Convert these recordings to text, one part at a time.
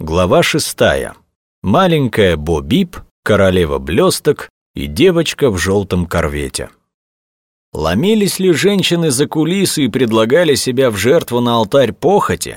Глава шестая. Маленькая Бо-Бип, королева блесток и девочка в желтом корвете. Ломились ли женщины за кулисы и предлагали себя в жертву на алтарь похоти?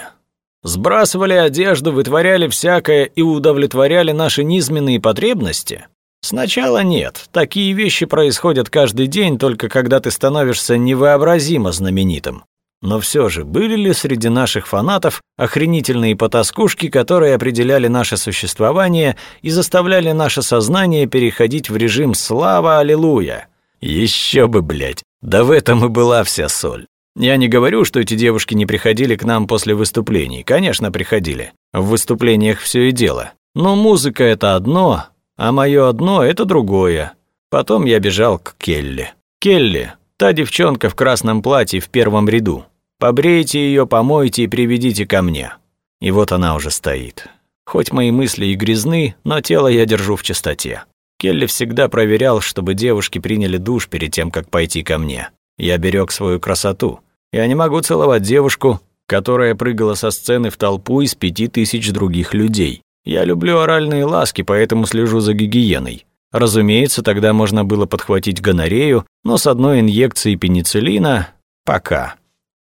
Сбрасывали одежду, вытворяли всякое и удовлетворяли наши низменные потребности? Сначала нет. Такие вещи происходят каждый день, только когда ты становишься невообразимо знаменитым. Но все же, были ли среди наших фанатов охренительные потаскушки, которые определяли наше существование и заставляли наше сознание переходить в режим «Слава, Аллилуйя»? Еще бы, блядь, да в этом и была вся соль. Я не говорю, что эти девушки не приходили к нам после выступлений. Конечно, приходили. В выступлениях все и дело. Но музыка — это одно, а мое одно — это другое. Потом я бежал к Келли. Келли, та девчонка в красном платье в первом ряду. Побрейте ее, помойте и приведите ко мне. И вот она уже стоит. Хоть мои мысли и грязны, но тело я держу в чистоте. Келли всегда проверял, чтобы девушки приняли душ перед тем, как пойти ко мне. Я берег свою красоту. Я не могу целовать девушку, которая прыгала со сцены в толпу из пяти тысяч других людей. Я люблю оральные ласки, поэтому слежу за гигиеной. Разумеется, тогда можно было подхватить гонорею, но с одной инъекцией пенициллина – пока.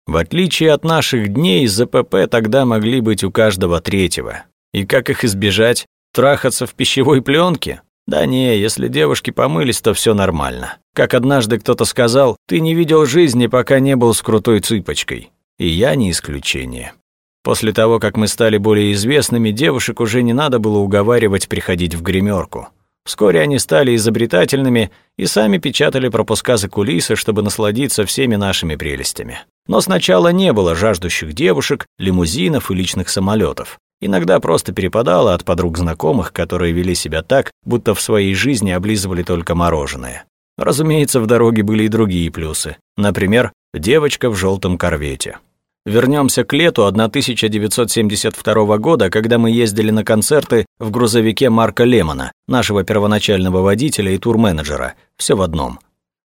В отличие от наших дней, ЗПП тогда могли быть у каждого третьего. И как их избежать? Трахаться в пищевой пленке? Да не, если девушки помылись, то все нормально. Как однажды кто-то сказал, ты не видел жизни, пока не был с крутой цыпочкой. И я не исключение. После того, как мы стали более известными, девушек уже не надо было уговаривать приходить в гримерку. Вскоре они стали изобретательными и сами печатали пропуска за кулисы, чтобы насладиться всеми нашими прелестями. Но сначала не было жаждущих девушек, лимузинов и личных самолетов. Иногда просто перепадало от подруг знакомых, которые вели себя так, будто в своей жизни облизывали только мороженое. Разумеется, в дороге были и другие плюсы. Например, девочка в желтом корвете. Вернемся к лету 1972 года, когда мы ездили на концерты в грузовике Марка Лемона, нашего первоначального водителя и турменеджера. Все в одном.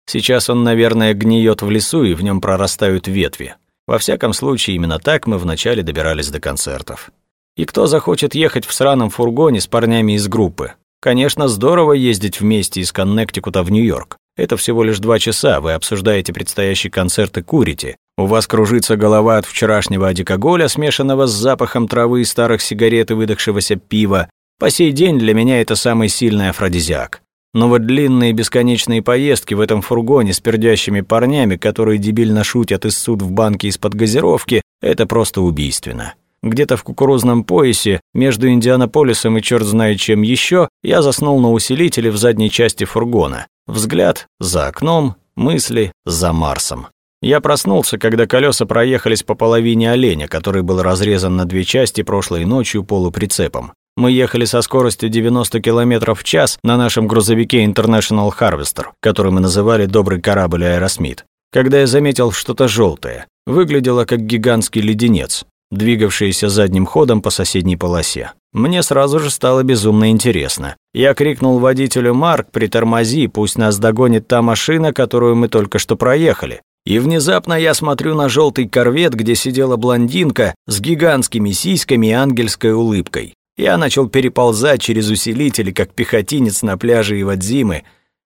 Сейчас он, наверное, гниет в лесу, и в нем прорастают ветви. Во всяком случае, именно так мы вначале добирались до концертов. И кто захочет ехать в сраном фургоне с парнями из группы? Конечно, здорово ездить вместе из Коннектикута в Нью-Йорк. Это всего лишь два часа, вы обсуждаете предстоящий концерт и курите. У вас кружится голова от вчерашнего одекоголя, смешанного с запахом травы, старых сигарет и выдохшегося пива. По сей день для меня это самый сильный афродизиак. Но вот длинные бесконечные поездки в этом фургоне с пердящими парнями, которые дебильно шутят и ссут в банки из-под газировки, это просто убийственно. Где-то в кукурузном поясе, между Индианаполисом и черт знает чем еще, я заснул на усилителе в задней части фургона. Взгляд за окном, мысли за Марсом. Я проснулся, когда колеса проехались по половине оленя, который был разрезан на две части прошлой ночью полуприцепом. Мы ехали со скоростью 90 км в час на нашем грузовике International Harvester, который мы называли «добрый корабль Аэросмит», когда я заметил что-то желтое. Выглядело как гигантский леденец двигавшиеся задним ходом по соседней полосе. Мне сразу же стало безумно интересно. Я крикнул водителю «Марк, притормози, пусть нас догонит та машина, которую мы только что проехали». И внезапно я смотрю на желтый корвет, где сидела блондинка с гигантскими сиськами и ангельской улыбкой. Я начал переползать через усилители, как пехотинец на пляже Ивадзимы,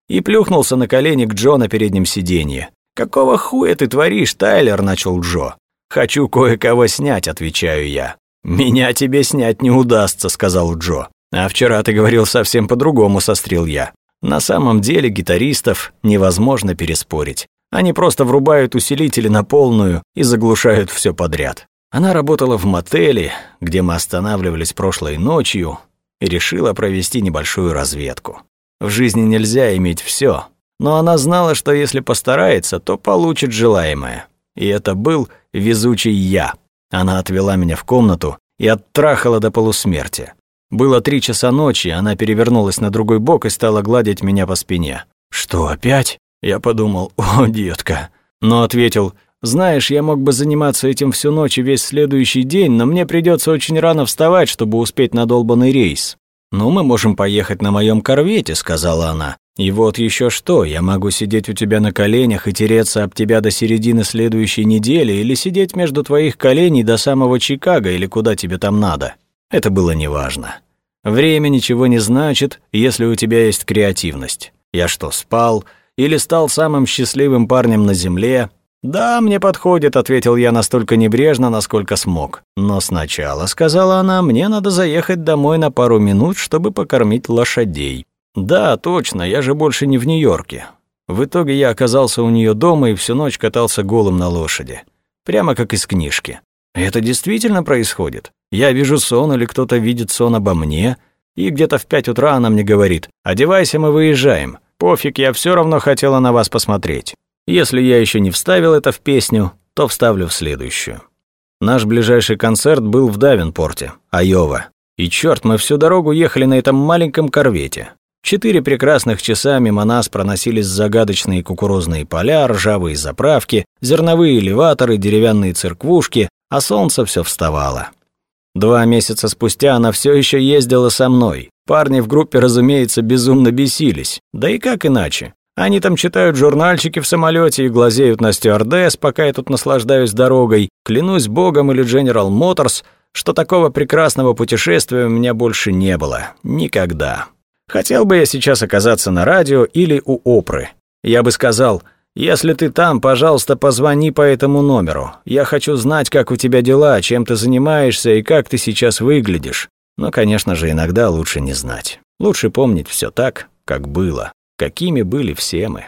и плюхнулся на колени к Джо на переднем сиденье. «Какого хуя ты творишь, Тайлер?» – начал Джо. «Хочу кое-кого снять», — отвечаю я. «Меня тебе снять не удастся», — сказал Джо. «А вчера ты говорил совсем по-другому», — сострил я. На самом деле гитаристов невозможно переспорить. Они просто врубают усилители на полную и заглушают все подряд. Она работала в мотеле, где мы останавливались прошлой ночью, и решила провести небольшую разведку. В жизни нельзя иметь все, но она знала, что если постарается, то получит желаемое. И это был везучий я. Она отвела меня в комнату и оттрахала до полусмерти. Было три часа ночи, она перевернулась на другой бок и стала гладить меня по спине. «Что, опять?» Я подумал, «О, детка». Но ответил, «Знаешь, я мог бы заниматься этим всю ночь и весь следующий день, но мне придется очень рано вставать, чтобы успеть на долбанный рейс». «Ну, мы можем поехать на моем корвете», — сказала она. И вот еще что, я могу сидеть у тебя на коленях и тереться об тебя до середины следующей недели или сидеть между твоих коленей до самого Чикаго или куда тебе там надо. Это было неважно. Время ничего не значит, если у тебя есть креативность. Я что, спал? Или стал самым счастливым парнем на земле? «Да, мне подходит», — ответил я настолько небрежно, насколько смог. «Но сначала», — сказала она, — «мне надо заехать домой на пару минут, чтобы покормить лошадей». «Да, точно, я же больше не в Нью-Йорке». В итоге я оказался у нее дома и всю ночь катался голым на лошади. Прямо как из книжки. Это действительно происходит. Я вижу сон или кто-то видит сон обо мне, и где-то в пять утра она мне говорит «Одевайся, мы выезжаем. Пофиг, я все равно хотела на вас посмотреть». Если я еще не вставил это в песню, то вставлю в следующую. Наш ближайший концерт был в Давенпорте, Айова. И черт, мы всю дорогу ехали на этом маленьком корвете. Четыре прекрасных часа мимо нас проносились загадочные кукурузные поля, ржавые заправки, зерновые элеваторы, деревянные церквушки, а солнце все вставало. Два месяца спустя она все еще ездила со мной. Парни в группе, разумеется, безумно бесились. Да и как иначе? Они там читают журнальчики в самолете и глазеют на стюардесс, пока я тут наслаждаюсь дорогой. Клянусь богом или General Motors, что такого прекрасного путешествия у меня больше не было. Никогда. Хотел бы я сейчас оказаться на радио или у Опры. Я бы сказал, если ты там, пожалуйста, позвони по этому номеру. Я хочу знать, как у тебя дела, чем ты занимаешься и как ты сейчас выглядишь. Но, конечно же, иногда лучше не знать. Лучше помнить все так, как было, какими были все мы.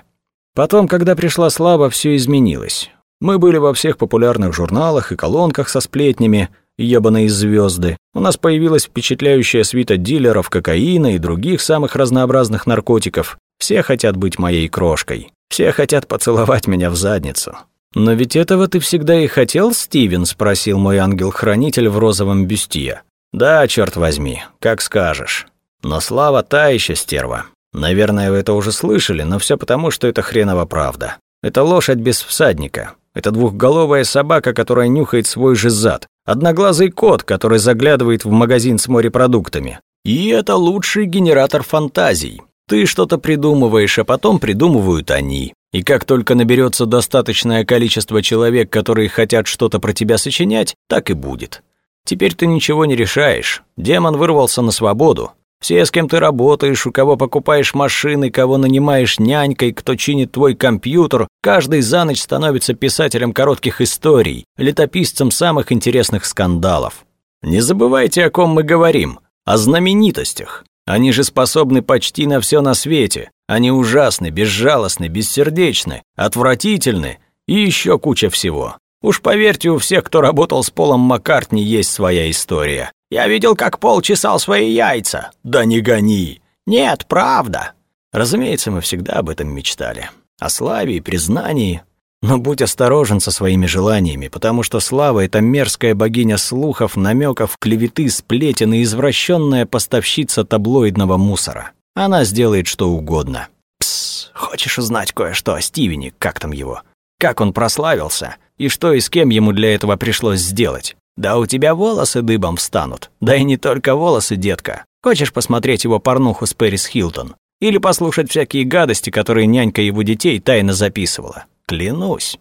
Потом, когда пришла слава, все изменилось. Мы были во всех популярных журналах и колонках со сплетнями, ебаные звезды. У нас появилась впечатляющая свита дилеров кокаина и других самых разнообразных наркотиков. Все хотят быть моей крошкой. Все хотят поцеловать меня в задницу. «Но ведь этого ты всегда и хотел, Стивен?» – спросил мой ангел-хранитель в розовом бюстье. «Да, черт возьми, как скажешь. Но слава та еще стерва. Наверное, вы это уже слышали, но все потому, что это хреново правда. Это лошадь без всадника. Это двухголовая собака, которая нюхает свой же зад. Одноглазый кот, который заглядывает в магазин с морепродуктами. И это лучший генератор фантазий. Ты что-то придумываешь, а потом придумывают они. И как только наберется достаточное количество человек, которые хотят что-то про тебя сочинять, так и будет. Теперь ты ничего не решаешь. Демон вырвался на свободу. Все, с кем ты работаешь, у кого покупаешь машины, кого нанимаешь нянькой, кто чинит твой компьютер, каждый за ночь становится писателем коротких историй, летописцем самых интересных скандалов. Не забывайте, о ком мы говорим, о знаменитостях. Они же способны почти на все на свете. Они ужасны, безжалостны, бессердечны, отвратительны и еще куча всего. Уж поверьте, у всех, кто работал с Полом Маккартни, есть своя история. Я видел, как Пол чесал свои яйца. Да не гони. Нет, правда. Разумеется, мы всегда об этом мечтали. О славе и признании, но будь осторожен со своими желаниями, потому что слава — это мерзкая богиня слухов, намеков, клеветы, сплетен и извращенная поставщица таблоидного мусора. Она сделает что угодно. Пс, хочешь узнать кое-что о Стивене, как там его? Как он прославился? И что и с кем ему для этого пришлось сделать? Да у тебя волосы дыбом встанут. Да и не только волосы, детка. Хочешь посмотреть его порнуху с Пэрис Хилтон? Или послушать всякие гадости, которые нянька его детей тайно записывала? Клянусь.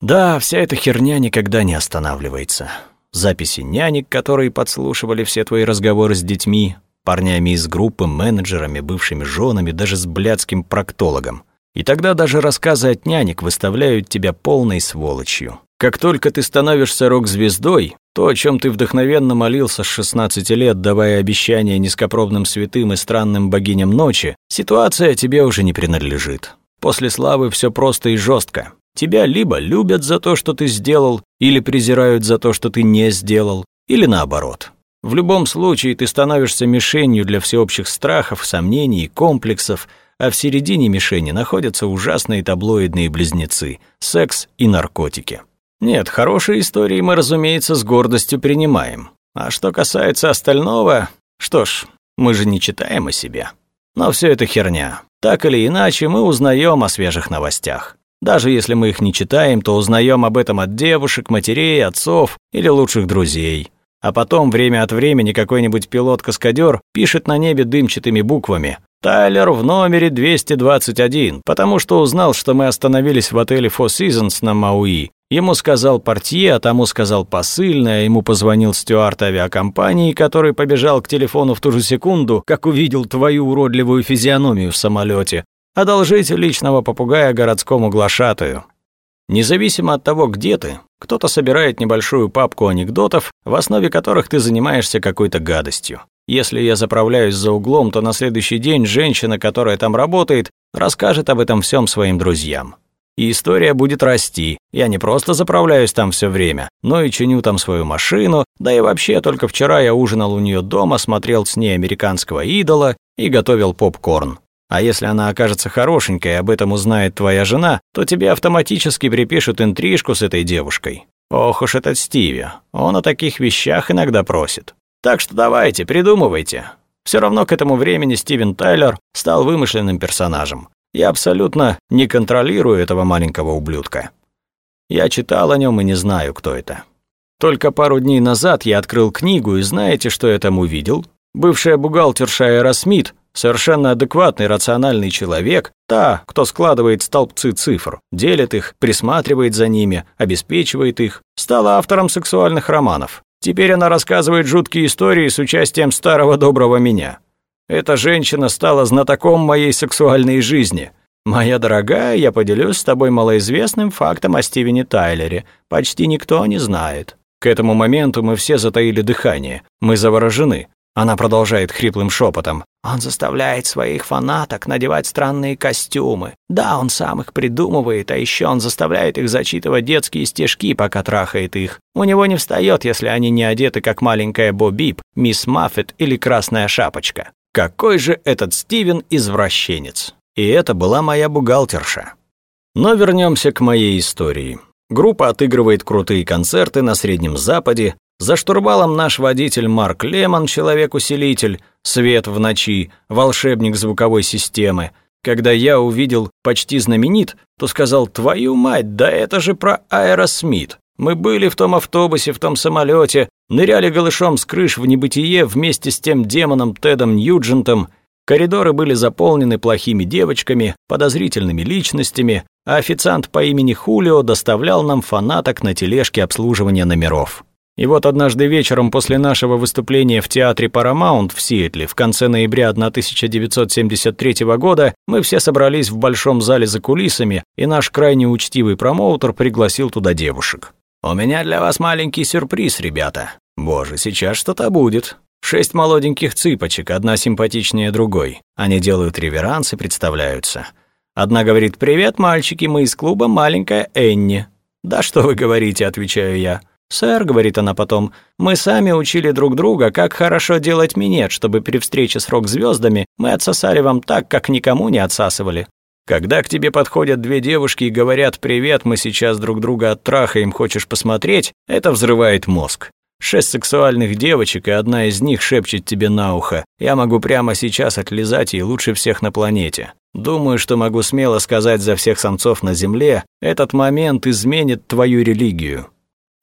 Да, вся эта херня никогда не останавливается. Записи нянек, которые подслушивали все твои разговоры с детьми, парнями из группы, менеджерами, бывшими женами, даже с блядским проктологом. И тогда даже рассказы от нянек выставляют тебя полной сволочью. Как только ты становишься рок-звездой, то, о чем ты вдохновенно молился с 16 лет, давая обещания низкопробным святым и странным богиням ночи, ситуация тебе уже не принадлежит. После славы все просто и жестко. Тебя либо любят за то, что ты сделал, или презирают за то, что ты не сделал, или наоборот. В любом случае ты становишься мишенью для всеобщих страхов, сомнений и комплексов, а в середине мишени находятся ужасные таблоидные близнецы – секс и наркотики. Нет, хорошие истории мы, разумеется, с гордостью принимаем. А что касается остального, что ж, мы же не читаем о себе. Но все это херня. Так или иначе, мы узнаем о свежих новостях. Даже если мы их не читаем, то узнаем об этом от девушек, матерей, отцов или лучших друзей. А потом время от времени какой-нибудь пилот-каскадер пишет на небе дымчатыми буквами «Тайлер в номере 221», потому что узнал, что мы остановились в отеле Four Seasons на Мауи, Ему сказал портье, а тому сказал посыльный, а ему позвонил стюард авиакомпании, который побежал к телефону в ту же секунду, как увидел твою уродливую физиономию в самолете. Одолжите личного попугая городскому глашатаю. Независимо от того, где ты, кто-то собирает небольшую папку анекдотов, в основе которых ты занимаешься какой-то гадостью. Если я заправляюсь за углом, то на следующий день женщина, которая там работает, расскажет об этом всем своим друзьям. И история будет расти. Я не просто заправляюсь там все время, но и чиню там свою машину, да и вообще только вчера я ужинал у нее дома, смотрел с ней американского идола и готовил попкорн. А если она окажется хорошенькой об этом узнает твоя жена, то тебе автоматически припишут интрижку с этой девушкой. Ох уж этот Стиви, он о таких вещах иногда просит. Так что давайте, придумывайте. Все равно к этому времени Стивен Тайлер стал вымышленным персонажем. Я абсолютно не контролирую этого маленького ублюдка. Я читал о нем и не знаю, кто это. Только пару дней назад я открыл книгу, и знаете, что я там увидел? Бывшая бухгалтерша Эра Смит, совершенно адекватный, рациональный человек, та, кто складывает столбцы цифр, делит их, присматривает за ними, обеспечивает их, стала автором сексуальных романов. Теперь она рассказывает жуткие истории с участием старого доброго меня. Эта женщина стала знатоком моей сексуальной жизни. Моя дорогая, я поделюсь с тобой малоизвестным фактом о Стивене Тайлере. Почти никто не знает. К этому моменту мы все затаили дыхание. Мы заворожены. Она продолжает хриплым шепотом. Он заставляет своих фанаток надевать странные костюмы. Да, он сам их придумывает, а еще он заставляет их зачитывать детские стишки, пока трахает их. У него не встает, если они не одеты, как маленькая Бобип, мисс Маффет или Красная Шапочка. Какой же этот Стивен извращенец. И это была моя бухгалтерша. Но вернемся к моей истории. Группа отыгрывает крутые концерты на Среднем Западе. За штурвалом наш водитель Марк Лемон, человек-усилитель, свет в ночи, волшебник звуковой системы. Когда я увидел «почти знаменит», то сказал «твою мать, да это же про Аэросмит». Мы были в том автобусе, в том самолете, ныряли голышом с крыш в небытие вместе с тем демоном Тедом Ньюджентом. Коридоры были заполнены плохими девочками, подозрительными личностями, а официант по имени Хулио доставлял нам фанаток на тележке обслуживания номеров. И вот однажды вечером после нашего выступления в театре Paramount в Сиэтле в конце ноября 1973 года мы все собрались в большом зале за кулисами, и наш крайне учтивый промоутер пригласил туда девушек. «У меня для вас маленький сюрприз, ребята. Боже, сейчас что-то будет. Шесть молоденьких цыпочек, одна симпатичнее другой. Они делают реверанс и представляются. Одна говорит «Привет, мальчики, мы из клуба «Маленькая Энни». «Да что вы говорите», — отвечаю я. «Сэр», — говорит она потом, — «мы сами учили друг друга, как хорошо делать минет, чтобы при встрече с рок-звездами мы отсосали вам так, как никому не отсасывали. Когда к тебе подходят две девушки и говорят «Привет, мы сейчас друг друга оттрахаем, хочешь посмотреть?» это взрывает мозг. Шесть сексуальных девочек, и одна из них шепчет тебе на ухо «Я могу прямо сейчас отлизать ей лучше всех на планете». Думаю, что могу смело сказать за всех самцов на Земле, этот момент изменит твою религию.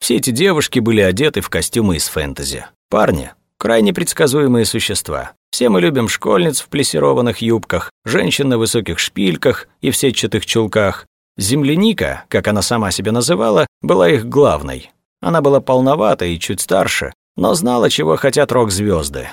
Все эти девушки были одеты в костюмы из фэнтези. Парни – крайне предсказуемые существа. Все мы любим школьниц в плессированных юбках, женщин на высоких шпильках и в сетчатых чулках. Земляника, как она сама себя называла, была их главной. Она была полновата и чуть старше, но знала, чего хотят рок-звезды.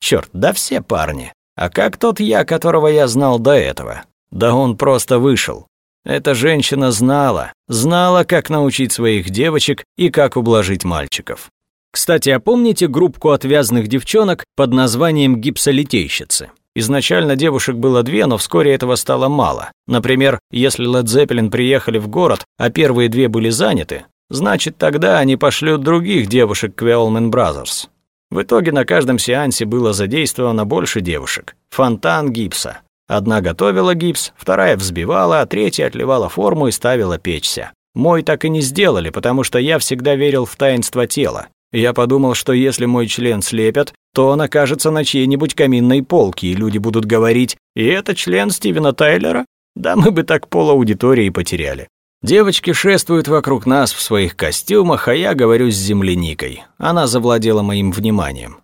Черт, да все парни. А как тот я, которого я знал до этого? Да он просто вышел. Эта женщина знала, знала, как научить своих девочек и как ублажить мальчиков. Кстати, а помните группку отвязных девчонок под названием «Гипсолитейщицы»? Изначально девушек было две, но вскоре этого стало мало. Например, если Led Zeppelin приехали в город, а первые две были заняты, значит тогда они пошлют других девушек к Wellman Brothers. В итоге на каждом сеансе было задействовано больше девушек. Фонтан гипса. Одна готовила гипс, вторая взбивала, а третья отливала форму и ставила печься. Мой так и не сделали, потому что я всегда верил в таинство тела. Я подумал, что если мой член слепят, то он окажется на чьей-нибудь каминной полке, и люди будут говорить «И это член Стивена Тайлера?» Да мы бы так пол аудитории потеряли. Девочки шествуют вокруг нас в своих костюмах, а я говорю с земляникой. Она завладела моим вниманием.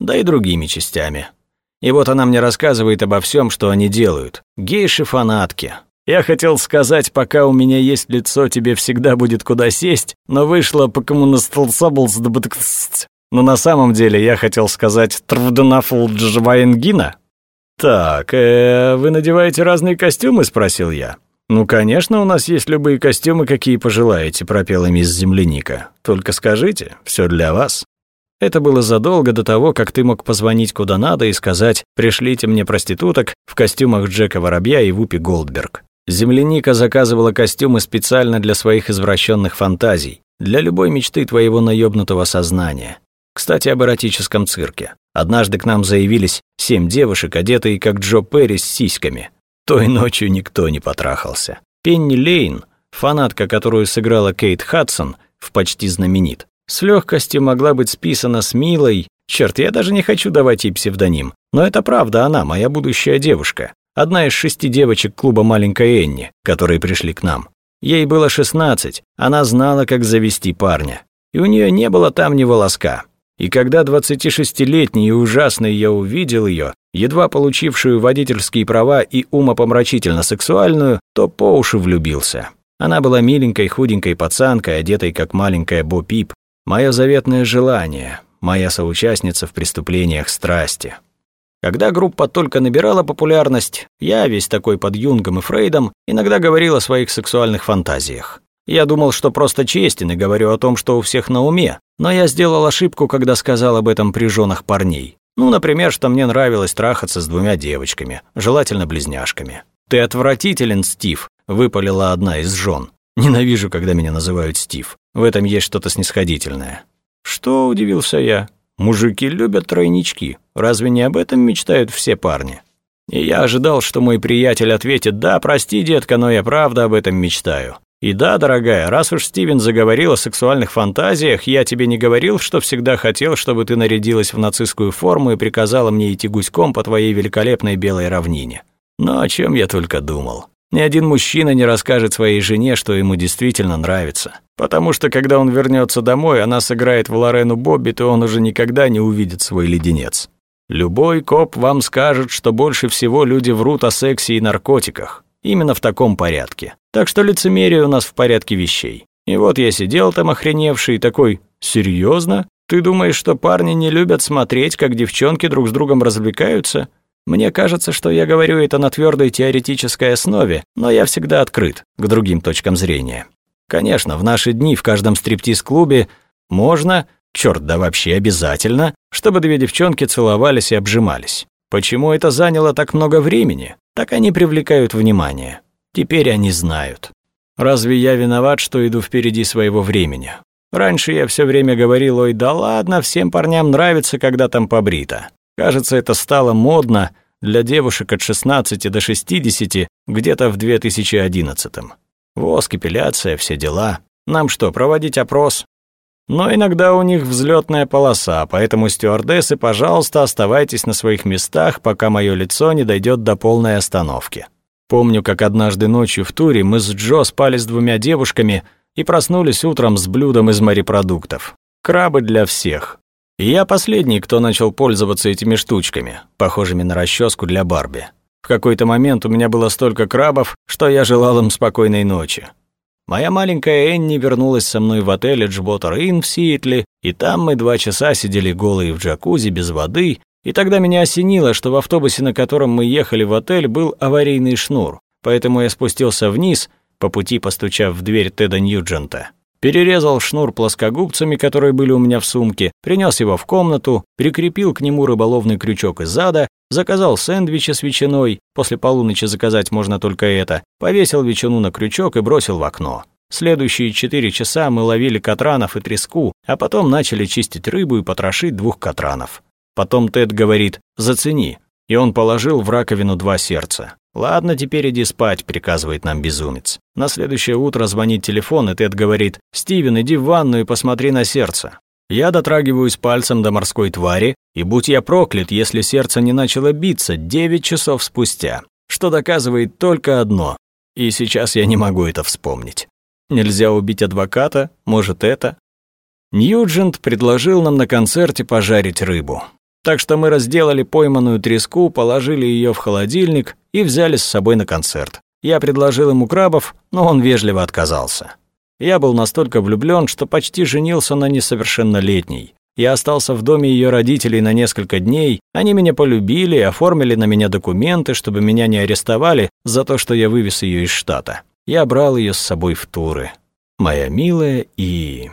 Да и другими частями. И вот она мне рассказывает обо всем, что они делают. Гейши-фанатки. Я хотел сказать, пока у меня есть лицо, тебе всегда будет куда сесть, но вышло по коммунисталсаблс Но на самом деле я хотел сказать трвданафл джвайнгина. Так, э, вы надеваете разные костюмы, спросил я. Ну, конечно, у нас есть любые костюмы, какие пожелаете, пропела мисс Земляника. Только скажите, все для вас. Это было задолго до того, как ты мог позвонить куда надо и сказать «пришлите мне проституток» в костюмах Джека Воробья и Вупи Голдберг. Земляника заказывала костюмы специально для своих извращенных фантазий, для любой мечты твоего наёбнутого сознания. Кстати, об эротическом цирке. Однажды к нам заявились семь девушек, одетые как Джо Перри с сиськами. Той ночью никто не потрахался. Пенни Лейн, фанатка, которую сыграла Кейт Хадсон, в «Почти знаменит», с легкостью могла быть списана с Милой. Черт, я даже не хочу давать ей псевдоним. Но это правда она, моя будущая девушка. Одна из шести девочек клуба «Маленькая Энни», которые пришли к нам. Ей было 16, она знала, как завести парня. И у нее не было там ни волоска. И когда 26-летний и ужасный я увидел ее, едва получившую водительские права и умопомрачительно сексуальную, то по уши влюбился. Она была миленькой, худенькой пацанкой, одетой как маленькая Бо Пип. Мое заветное желание, моя соучастница в преступлениях страсти. Когда группа только набирала популярность, я, весь такой под Юнгом и Фрейдом, иногда говорил о своих сексуальных фантазиях. Я думал, что просто честен и говорю о том, что у всех на уме, но я сделал ошибку, когда сказал об этом при женах парней. Ну, например, что мне нравилось трахаться с двумя девочками, желательно близняшками. «Ты отвратителен, Стив», — выпалила одна из жен. «Ненавижу, когда меня называют Стив. В этом есть что-то снисходительное». «Что?» — удивился я. Мужики любят тройнички. Разве не об этом мечтают все парни? И я ожидал, что мой приятель ответит «Да, прости, детка, но я правда об этом мечтаю». И да, дорогая, раз уж Стивен заговорил о сексуальных фантазиях, я тебе не говорил, что всегда хотел, чтобы ты нарядилась в нацистскую форму и приказала мне идти гуськом по твоей великолепной белой равнине. Но о чем я только думал. Ни один мужчина не расскажет своей жене, что ему действительно нравится. Потому что когда он вернется домой, она сыграет в Лорену Боббит, и он уже никогда не увидит свой леденец. Любой коп вам скажет, что больше всего люди врут о сексе и наркотиках. Именно в таком порядке. Так что лицемерие у нас в порядке вещей. И вот я сидел там охреневший такой «Серьезно? Ты думаешь, что парни не любят смотреть, как девчонки друг с другом развлекаются? Мне кажется, что я говорю это на твердой теоретической основе, но я всегда открыт к другим точкам зрения. Конечно, в наши дни в каждом стриптиз-клубе можно, черт, да вообще обязательно, чтобы две девчонки целовались и обжимались. Почему это заняло так много времени? Так они привлекают внимание. Теперь они знают. Разве я виноват, что иду впереди своего времени? Раньше я все время говорил, ой, да ладно, всем парням нравится, когда там побрито. Кажется, это стало модно для девушек от 16 до 60 где-то в 2011 -м. Воск, эпиляция, все дела. Нам что, проводить опрос? Но иногда у них взлетная полоса, поэтому стюардессы, пожалуйста, оставайтесь на своих местах, пока мое лицо не дойдет до полной остановки. Помню, как однажды ночью в туре мы с Джо спали с двумя девушками и проснулись утром с блюдом из морепродуктов. Крабы для всех. Я последний, кто начал пользоваться этими штучками, похожими на расческу для Барби. В какой-то момент у меня было столько крабов, что я желал им спокойной ночи. Моя маленькая Энни вернулась со мной в отель Эджботер Инн в Сиэтле, и там мы два часа сидели голые в джакузи без воды, и тогда меня осенило, что в автобусе, на котором мы ехали в отель, был аварийный шнур, поэтому я спустился вниз, по пути постучав в дверь Теда Ньюджента. Перерезал шнур плоскогубцами, которые были у меня в сумке, принес его в комнату, прикрепил к нему рыболовный крючок из зада, заказал сэндвичи с ветчиной, после полуночи заказать можно только это, повесил ветчину на крючок и бросил в окно. Следующие четыре часа мы ловили катранов и треску, а потом начали чистить рыбу и потрошить двух катранов. Потом Тед говорит «зацени», и он положил в раковину два сердца. «Ладно, теперь иди спать», — приказывает нам безумец. На следующее утро звонит телефон, и Тед говорит, «Стивен, иди в ванну и посмотри на сердце». Я дотрагиваюсь пальцем до морской твари, и будь я проклят, если сердце не начало биться 9 часов спустя, что доказывает только одно. И сейчас я не могу это вспомнить. Нельзя убить адвоката, может это? Ньюджент предложил нам на концерте пожарить рыбу. Так что мы разделали пойманную треску, положили ее в холодильник и взяли с собой на концерт. Я предложил ему крабов, но он вежливо отказался. Я был настолько влюблён, что почти женился на несовершеннолетней. Я остался в доме её родителей на несколько дней, они меня полюбили оформили на меня документы, чтобы меня не арестовали за то, что я вывез её из штата. Я брал её с собой в туры. Моя милая и...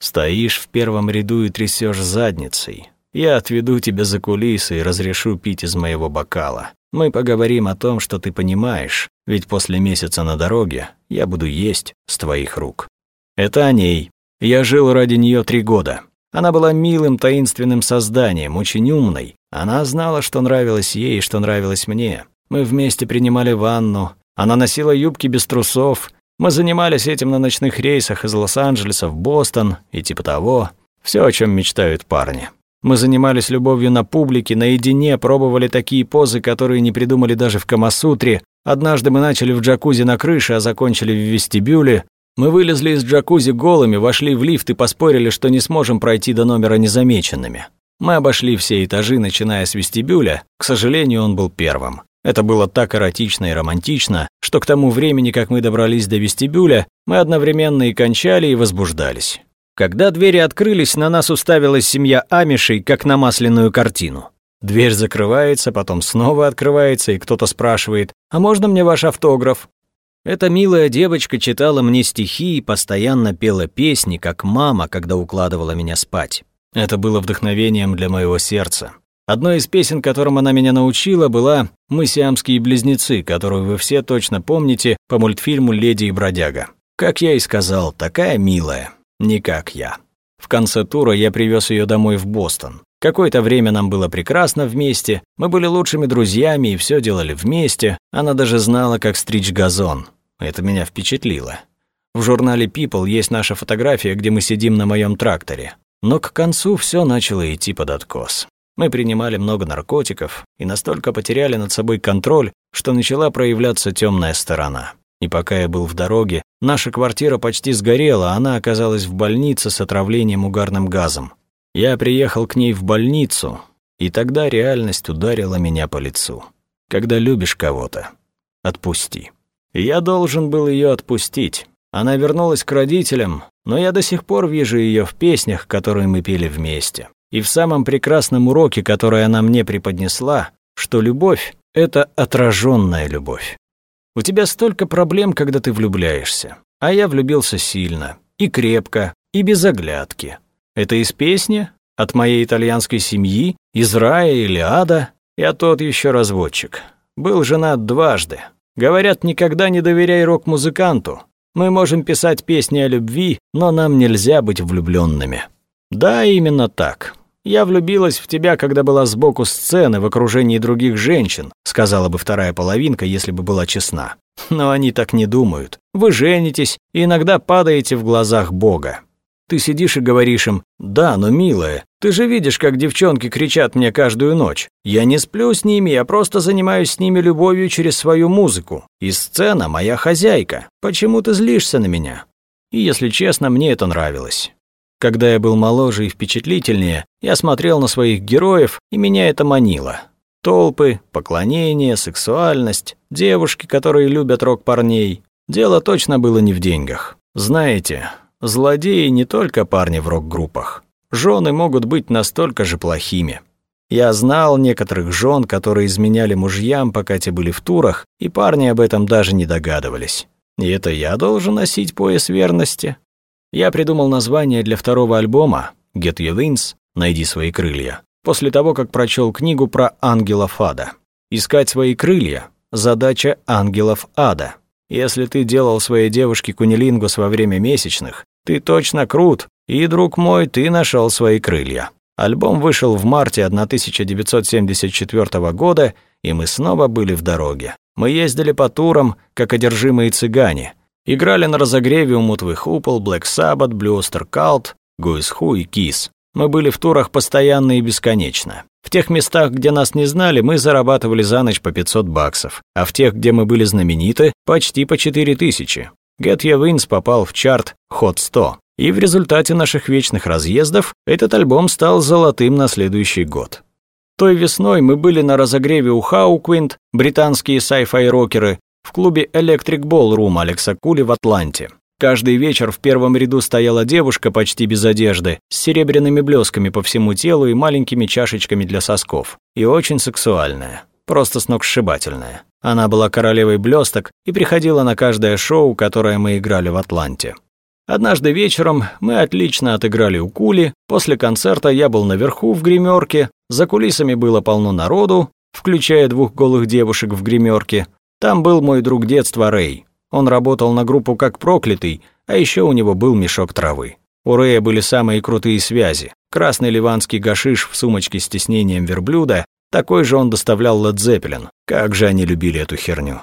Стоишь в первом ряду и трясёшь задницей. Я отведу тебя за кулисы и разрешу пить из моего бокала. Мы поговорим о том, что ты понимаешь, ведь после месяца на дороге я буду есть с твоих рук. Это о ней. Я жил ради неё три года. Она была милым, таинственным созданием, очень умной. Она знала, что нравилось ей и что нравилось мне. Мы вместе принимали ванну. Она носила юбки без трусов. Мы занимались этим на ночных рейсах из Лос-Анджелеса в Бостон и типа того. Всё, о чём мечтают парни. Мы занимались любовью на публике, наедине, пробовали такие позы, которые не придумали даже в Камасутре. Однажды мы начали в джакузи на крыше, а закончили в вестибюле. Мы вылезли из джакузи голыми, вошли в лифт и поспорили, что не сможем пройти до номера незамеченными. Мы обошли все этажи, начиная с вестибюля. К сожалению, он был первым. Это было так эротично и романтично, что к тому времени, как мы добрались до вестибюля, мы одновременно и кончали, и возбуждались. Когда двери открылись, на нас уставилась семья Амишей, как на масляную картину. Дверь закрывается, потом снова открывается, и кто-то спрашивает, «А можно мне ваш автограф?» Эта милая девочка читала мне стихи и постоянно пела песни, как мама, когда укладывала меня спать. Это было вдохновением для моего сердца. Одной из песен, которым она меня научила, была «Мы сиамские близнецы», которую вы все точно помните по мультфильму «Леди и бродяга». Как я и сказал, такая милая. Не как я. В конце тура я привез ее домой в Бостон. Какое-то время нам было прекрасно вместе, мы были лучшими друзьями и все делали вместе. Она даже знала, как стричь газон. Это меня впечатлило. В журнале People есть наша фотография, где мы сидим на моем тракторе. Но к концу все начало идти под откос. Мы принимали много наркотиков и настолько потеряли над собой контроль, что начала проявляться темная сторона. И пока я был в дороге, наша квартира почти сгорела, а она оказалась в больнице с отравлением угарным газом. Я приехал к ней в больницу, и тогда реальность ударила меня по лицу. Когда любишь кого-то, отпусти. Я должен был ее отпустить. Она вернулась к родителям, но я до сих пор вижу ее в песнях, которые мы пели вместе. И в самом прекрасном уроке, который она мне преподнесла, что любовь — это отраженная любовь. У тебя столько проблем, когда ты влюбляешься. А я влюбился сильно, и крепко, и без оглядки. Это из песни? От моей итальянской семьи? Из рая или ада? Я тот еще разводчик. Был женат дважды. Говорят, никогда не доверяй рок-музыканту. Мы можем писать песни о любви, но нам нельзя быть влюбленными. Да, именно так. «Я влюбилась в тебя, когда была сбоку сцены в окружении других женщин», сказала бы вторая половинка, если бы была честна. Но они так не думают. Вы женитесь и иногда падаете в глазах Бога. Ты сидишь и говоришь им, «Да, но, милая, ты же видишь, как девчонки кричат мне каждую ночь. Я не сплю с ними, я просто занимаюсь с ними любовью через свою музыку. И сцена моя хозяйка. Почему ты злишься на меня?» И, если честно, мне это нравилось. Когда я был моложе и впечатлительнее, я смотрел на своих героев, и меня это манило. Толпы, поклонение, сексуальность, девушки, которые любят рок-парней. Дело точно было не в деньгах. Знаете, злодеи не только парни в рок-группах. Жены могут быть настолько же плохими. Я знал некоторых жен, которые изменяли мужьям, пока те были в турах, и парни об этом даже не догадывались. И это я должен носить пояс верности? Я придумал название для второго альбома «Get Your Wings» «Найди свои крылья» после того, как прочел книгу про ангелов ада. Искать свои крылья – задача ангелов ада. Если ты делал своей девушке кунилингус во время месячных, ты точно крут, и, друг мой, ты нашел свои крылья. Альбом вышел в марте 1974 года, и мы снова были в дороге. Мы ездили по турам, как одержимые цыгане, Играли на разогреве у Мутвых Упол, Black Sabbath, Blue Oyster Cult, Guess Who и Kiss. Мы были в турах постоянно и бесконечно. В тех местах, где нас не знали, мы зарабатывали за ночь по 500 баксов, а в тех, где мы были знамениты, почти по 4000. Get Your Wins попал в чарт Hot 100. И в результате наших вечных разъездов этот альбом стал золотым на следующий год. Той весной мы были на разогреве у Хауквинд, британские sci-fi рокеры, в клубе Electric Ballroom Алекса Кули в Атланте. Каждый вечер в первом ряду стояла девушка почти без одежды, с серебряными блесками по всему телу и маленькими чашечками для сосков. И очень сексуальная. Просто сногсшибательная. Она была королевой блесток и приходила на каждое шоу, которое мы играли в Атланте. Однажды вечером мы отлично отыграли у Кули, после концерта я был наверху в гримерке, за кулисами было полно народу, включая двух голых девушек в гримерке. Там был мой друг детства Рэй, он работал на группу как проклятый, а еще у него был мешок травы. У Рэя были самые крутые связи. Красный ливанский гашиш в сумочке с тиснением верблюда, такой же он доставлял Лед. Как же они любили эту херню.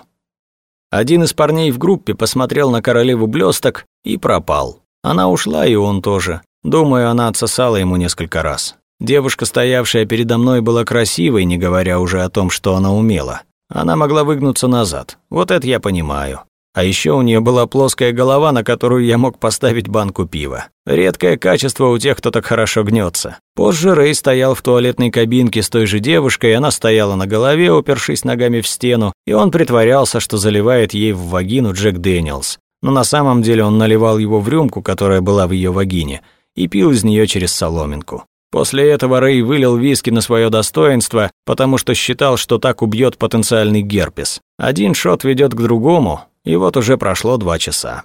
Один из парней в группе посмотрел на королеву блесток и пропал. Она ушла, и он тоже. Думаю, она отсосала ему несколько раз. Девушка, стоявшая передо мной, была красивой, не говоря уже о том, что она умела. Она могла выгнуться назад. Вот это я понимаю. А еще у нее была плоская голова, на которую я мог поставить банку пива. Редкое качество у тех, кто так хорошо гнется. Позже Рэй стоял в туалетной кабинке с той же девушкой, она стояла на голове, упершись ногами в стену, и он притворялся, что заливает ей в вагину Джек Дэниелс. Но на самом деле он наливал его в рюмку, которая была в ее вагине, и пил из нее через соломинку. После этого Рэй вылил виски на свое достоинство, потому что считал, что так убьет потенциальный герпес. Один шот ведет к другому, и вот уже прошло два часа.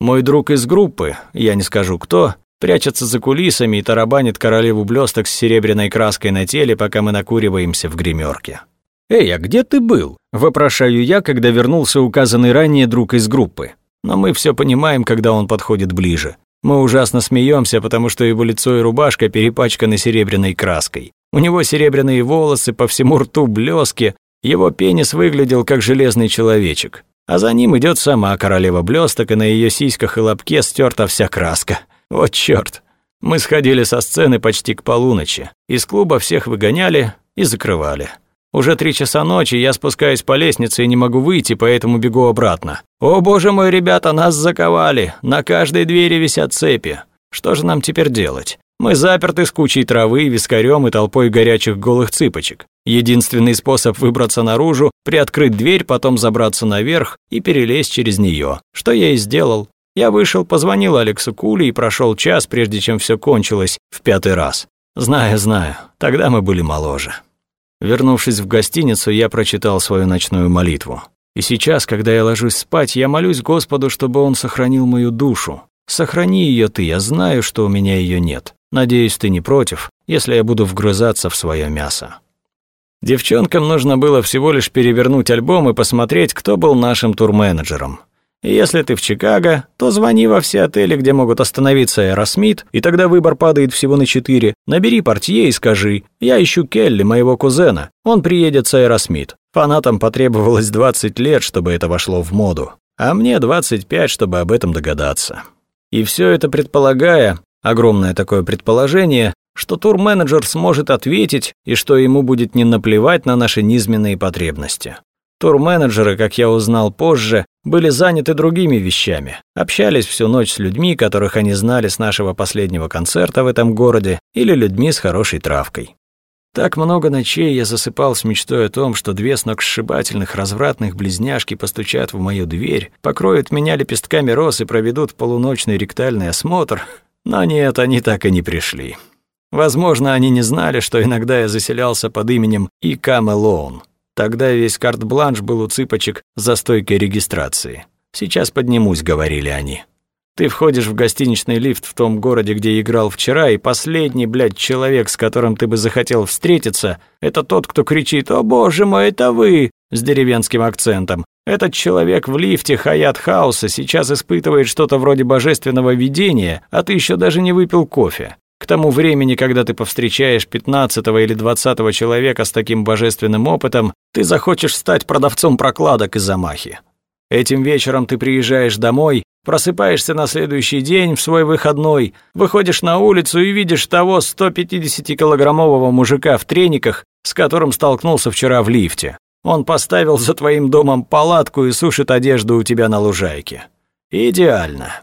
Мой друг из группы, я не скажу кто, прячется за кулисами и тарабанит королеву блесток с серебряной краской на теле, пока мы накуриваемся в гримерке. «Эй, а где ты был?» – вопрошаю я, когда вернулся указанный ранее друг из группы. Но мы все понимаем, когда он подходит ближе. Мы ужасно смеемся, потому что его лицо и рубашка перепачканы серебряной краской. У него серебряные волосы, по всему рту блески, его пенис выглядел как железный человечек а за ним идет сама королева блесток, и на ее сиськах и лобке стерта вся краска. Вот черт! Мы сходили со сцены почти к полуночи. Из клуба всех выгоняли и закрывали. Уже три часа ночи, я спускаюсь по лестнице и не могу выйти, поэтому бегу обратно. О боже мой, ребята, нас заковали. На каждой двери висят цепи. Что же нам теперь делать? Мы заперты с кучей травы, вискарем и толпой горячих голых цыпочек. Единственный способ выбраться наружу – приоткрыть дверь, потом забраться наверх и перелезть через нее. Что я и сделал. Я вышел, позвонил Алексу Кули и прошел час, прежде чем все кончилось, в пятый раз. Знаю, знаю, тогда мы были моложе. Вернувшись в гостиницу, я прочитал свою ночную молитву. И сейчас, когда я ложусь спать, я молюсь Господу, чтобы Он сохранил мою душу. Сохрани ее ты, я знаю, что у меня ее нет. Надеюсь, ты не против, если я буду вгрызаться в свое мясо. Девчонкам нужно было всего лишь перевернуть альбом и посмотреть, кто был нашим турменеджером. Если ты в Чикаго, то звони во все отели, где могут остановиться Аэросмит, и тогда выбор падает всего на четыре. Набери портье и скажи, я ищу Келли, моего кузена, он приедет с Аэросмит. Фанатам потребовалось 20 лет, чтобы это вошло в моду, а мне 25, чтобы об этом догадаться. И все это предполагая, Огромное такое предположение, что турменеджер сможет ответить и что ему будет не наплевать на наши низменные потребности. Турменеджеры, как я узнал позже, были заняты другими вещами, общались всю ночь с людьми, которых они знали с нашего последнего концерта в этом городе, или людьми с хорошей травкой. Так много ночей я засыпал с мечтой о том, что две сногсшибательных развратных близняшки постучат в мою дверь, покроют меня лепестками роз и проведут полуночный ректальный осмотр, но нет, они так и не пришли. Возможно, они не знали, что иногда я заселялся под именем И.К. Мэлоун. Тогда весь карт-бланш был у цыпочек за стойкой регистрации. «Сейчас поднимусь», — говорили они. Ты входишь в гостиничный лифт в том городе, где играл вчера, и последний, блядь, человек, с которым ты бы захотел встретиться, это тот, кто кричит «О, боже мой, это вы!» с деревенским акцентом. Этот человек в лифте Хаят Хауса сейчас испытывает что-то вроде божественного видения, а ты еще даже не выпил кофе. Тому времени, когда ты повстречаешь 15 или 20 человека с таким божественным опытом, ты захочешь стать продавцом прокладок из Замахи. Этим вечером ты приезжаешь домой, просыпаешься на следующий день в свой выходной, выходишь на улицу и видишь того 150-килограммового мужика в трениках, с которым столкнулся вчера в лифте. Он поставил за твоим домом палатку и сушит одежду у тебя на лужайке. Идеально.